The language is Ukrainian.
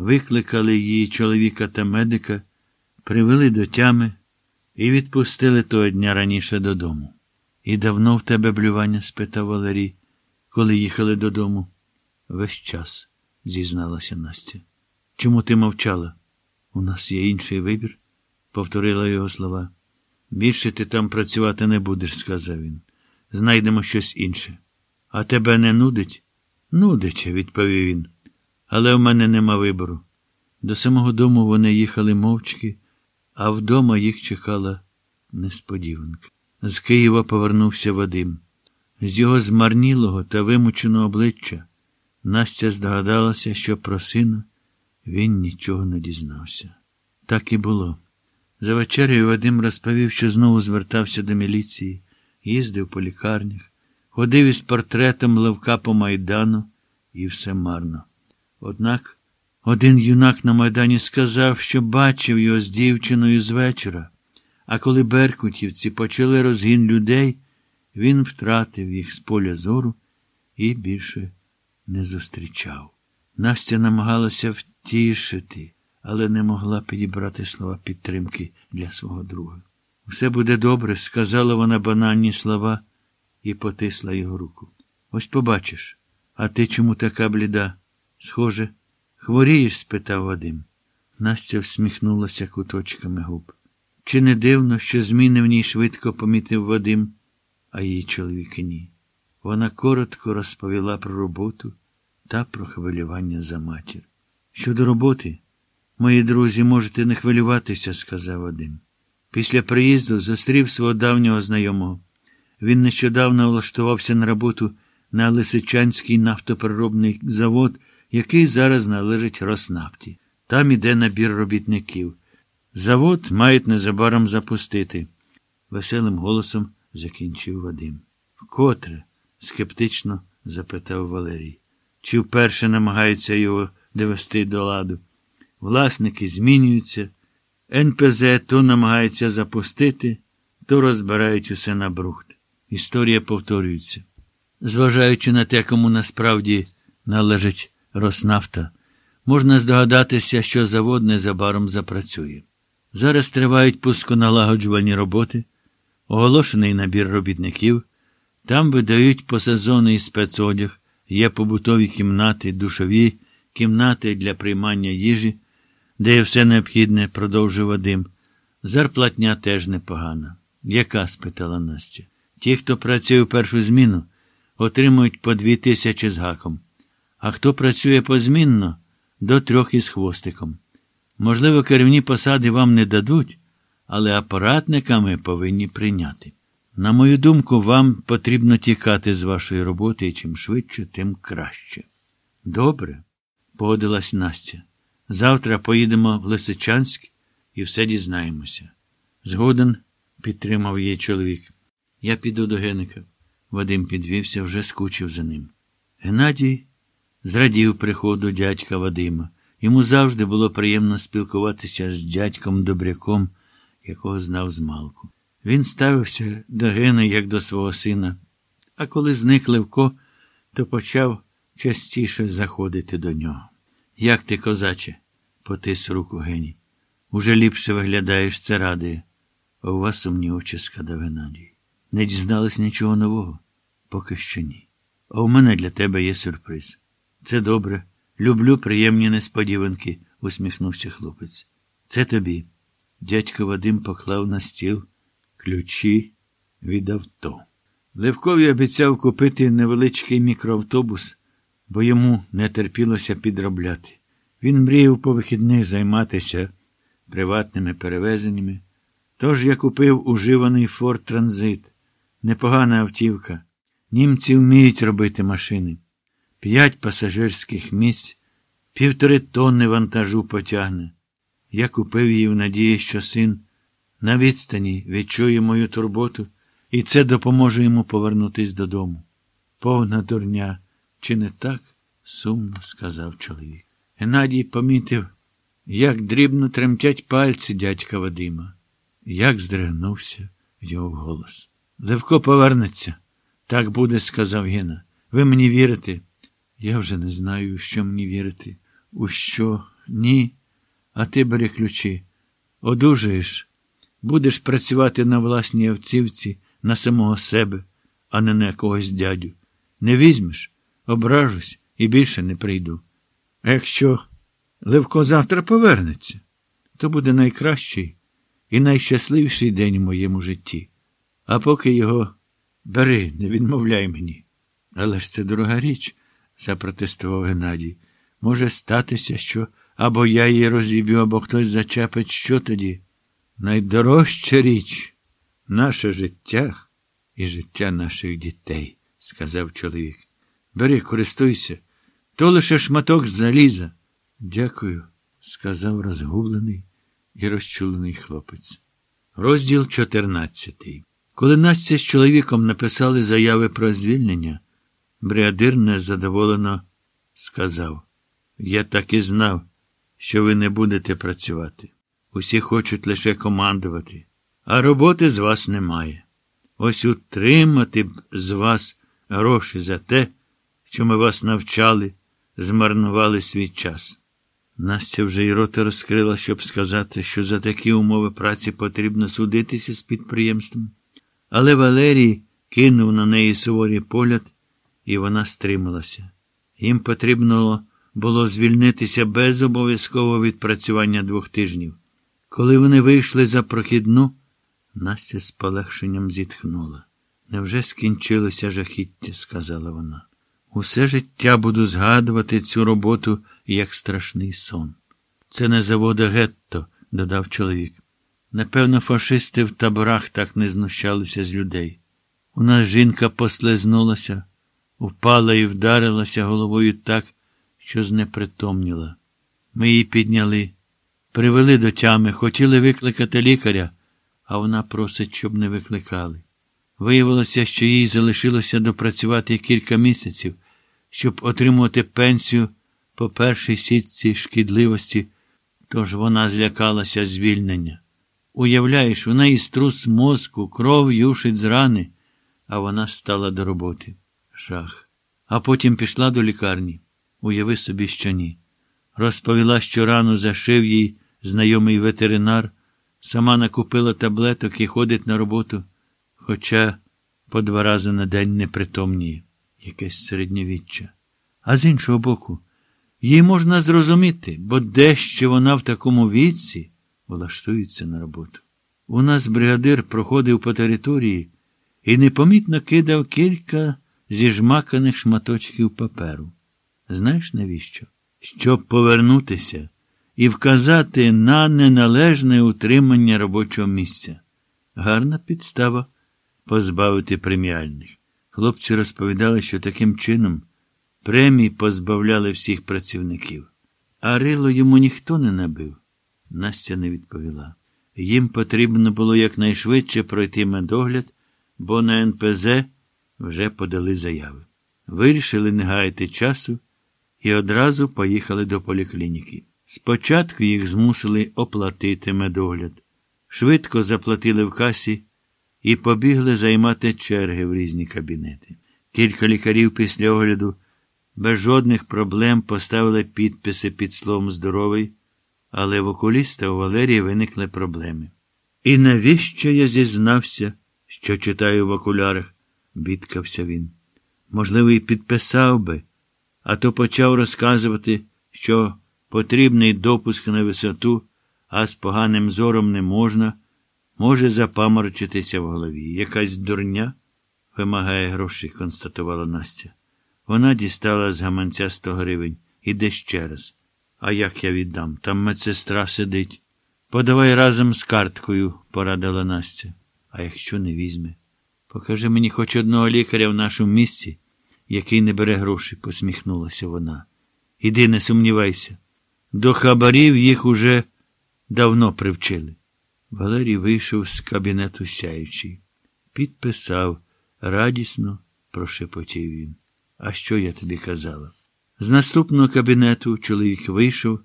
викликали її чоловіка та медика, привели до тями і відпустили того дня раніше додому. І давно в тебе блювання? спитав Валерій, коли їхали додому. Весь час, зізналася Настя. Чому ти мовчала? У нас є інший вибір, повторила його слова. Більше ти там працювати не будеш, сказав він. Знайдемо щось інше. А тебе не нудить? Нудить, відповів він. Але в мене нема вибору. До самого дому вони їхали мовчки, а вдома їх чекала несподіванка. З Києва повернувся Вадим. З його змарнілого та вимученого обличчя Настя здогадалася, що про сина він нічого не дізнався. Так і було. За вечерею Вадим розповів, що знову звертався до міліції, їздив по лікарнях, ходив із портретом Левка по майдану, і все марно. Однак один юнак на майдані сказав, що бачив його з дівчиною з вечора, а коли беркутівці почали розгін людей, він втратив їх з поля зору і більше не зустрічав. Настя намагалася втішити, але не могла підібрати слова підтримки для свого друга. Все буде добре, сказала вона банальні слова і потисла його руку. Ось побачиш. А ти чому така бліда? Схоже, хворієш? спитав Вадим. Настя всміхнулася куточками губ. Чи не дивно, що зміни в ній швидко помітив Вадим, а її чоловіки ні. Вона коротко розповіла про роботу та про хвилювання за матір. Щодо роботи, мої друзі, можете не хвилюватися, сказав Вадим. Після приїзду зустрів свого давнього знайомого. Він нещодавно влаштувався на роботу на Лисичанський нафтопереробний завод, який зараз належить Роснафті. Там іде набір робітників. Завод мають незабаром запустити, веселим голосом закінчив Вадим. Вкотре? скептично запитав Валерій. Чи вперше намагаються його довести до ладу? Власники змінюються, НПЗ то намагаються запустити, то розбирають усе на брухт. Історія повторюється. Зважаючи на те, кому насправді належить Роснафта, можна здогадатися, що завод незабаром запрацює. Зараз тривають пусконалагоджувальні роботи, оголошений набір робітників, там видають посезонний спецодяг, є побутові кімнати, душові, кімнати для приймання їжі, де є все необхідне, продовжив Вадим. Зарплатня теж непогана. Яка? спитала Настя. Ті, хто працює в першу зміну, отримують по дві тисячі з гаком, а хто працює позмінно, до трьох із хвостиком. Можливо, керівні посади вам не дадуть, але апаратниками повинні прийняти. На мою думку, вам потрібно тікати з вашої роботи і чим швидше, тим краще. Добре, погодилась Настя. Завтра поїдемо в Лисичанськ і все дізнаємося. Згоден, підтримав її чоловік. Я піду до Геника. Вадим підвівся, вже скучив за ним. Геннадій зрадів приходу дядька Вадима. Йому завжди було приємно спілкуватися з дядьком Добряком, якого знав змалку. Він ставився до Гени, як до свого сина, а коли зник Левко, то почав частіше заходити до нього. Як ти, козаче? потис руку Гені. Уже ліпше виглядаєш, це радує. У вас сумні очі, сказав Геннадій. Не дізнались нічого нового? Поки що ні. А у мене для тебе є сюрприз. Це добре. Люблю приємні несподіванки, усміхнувся хлопець. Це тобі. Дядько Вадим поклав на стіл ключі від авто. Левкові обіцяв купити невеличкий мікроавтобус, бо йому не терпілося підробляти. Він мріяв по вихідних займатися приватними перевезеннями. Тож я купив уживаний Форд Транзит. Непогана автівка. Німці вміють робити машини. П'ять пасажирських місць, півтори тонни вантажу потягне. Я купив її в надії, що син на відстані відчує мою турботу, і це допоможе йому повернутись додому. Повна дурня, чи не так? сумно сказав чоловік. Геннадій помітив, як дрібно тремтять пальці дядька Вадима, як здригнувся його голос. Левко повернеться. Так буде, сказав Гена. Ви мені вірите? Я вже не знаю, що мені вірити. У що Ні. А ти бери ключі. Одужаєш, будеш працювати на власній овцівці, на самого себе, а не на якогось дядю. Не візьмеш, ображусь і більше не прийду. Якщо Левко завтра повернеться, то буде найкращий і найщасливіший день у моєму житті. А поки його бери, не відмовляй мені. Але ж це дорога річ, запротестував Геннадій. Може статися, що або я її розіб'ю, або хтось зачепить, що тоді? Найдорожча річ наше життя і життя наших дітей, сказав чоловік. Бери, користуйся, то лише шматок заліза. Дякую, сказав розгублений і розчулений хлопець. Розділ 14. Коли Настя з чоловіком написали заяви про звільнення, бригадир незадоволено сказав: Я так і знав, що ви не будете працювати. Усі хочуть лише командувати, а роботи з вас немає. Ось утримати б з вас гроші за те, що ми вас навчали, змарнували свій час. Настя вже й рота розкрила, щоб сказати, що за такі умови праці потрібно судитися з підприємством. Але Валерій кинув на неї суворий погляд, і вона стрималася. Їм потрібно було звільнитися без обов'язкового відпрацювання двох тижнів. Коли вони вийшли за прохідну, Настя з полегшенням зітхнула. Невже скінчилося жахіття, сказала вона. Усе життя буду згадувати цю роботу як страшний сон. Це не завода гетто, додав чоловік. Напевно, фашисти в таборах так не знущалися з людей. У нас жінка послизнулася, впала і вдарилася головою так, що знепритомніла. Ми її підняли, привели до тями, хотіли викликати лікаря, а вона просить, щоб не викликали. Виявилося, що їй залишилося допрацювати кілька місяців, щоб отримувати пенсію по першій сітці шкідливості, тож вона злякалася звільнення. Уявляєш, у неї струс мозку, кров юшить з рани, а вона стала до роботи. Жах. А потім пішла до лікарні. Уяви собі, що ні. Розповіла, що рану зашив їй знайомий ветеринар, сама накупила таблеток і ходить на роботу, хоча по два рази на день не притомніє. Якесь середньовіччя. А з іншого боку, її можна зрозуміти, бо дещо вона в такому віці влаштується на роботу. У нас бригадир проходив по території і непомітно кидав кілька зіжмаканих шматочків паперу. Знаєш навіщо? Щоб повернутися і вказати на неналежне утримання робочого місця. Гарна підстава позбавити преміальних. Хлопці розповідали, що таким чином премій позбавляли всіх працівників. А рило йому ніхто не набив. Настя не відповіла. Їм потрібно було якнайшвидше пройти медогляд, бо на НПЗ вже подали заяви. Вирішили не гаяти часу і одразу поїхали до поліклініки. Спочатку їх змусили оплатити медогляд. Швидко заплатили в касі і побігли займати черги в різні кабінети. Кілька лікарів після огляду без жодних проблем поставили підписи під словом здоровий, але в окуліста у Валерії виникли проблеми. І навіщо я зізнався, що читаю в окулярах? Бідкався він. Можливо, і підписав би, а то почав розказувати, що потрібний допуск на висоту, а з поганим зором не можна, може запаморочитися в голові. Якась дурня вимагає грошей, констатувала Настя. Вона дістала з гаманця сто гривень. Іде ще раз. А як я віддам? Там медсестра сидить. Подавай разом з карткою, порадила Настя. А якщо не візьме? Покажи мені хоч одного лікаря в нашому місці, який не бере гроші, посміхнулася вона. Іди, не сумнівайся. До хабарів їх уже давно привчили. Валерій вийшов з кабінету сяючий. Підписав, радісно прошепотів він. А що я тобі казала? З наступного кабінету чоловік вийшов.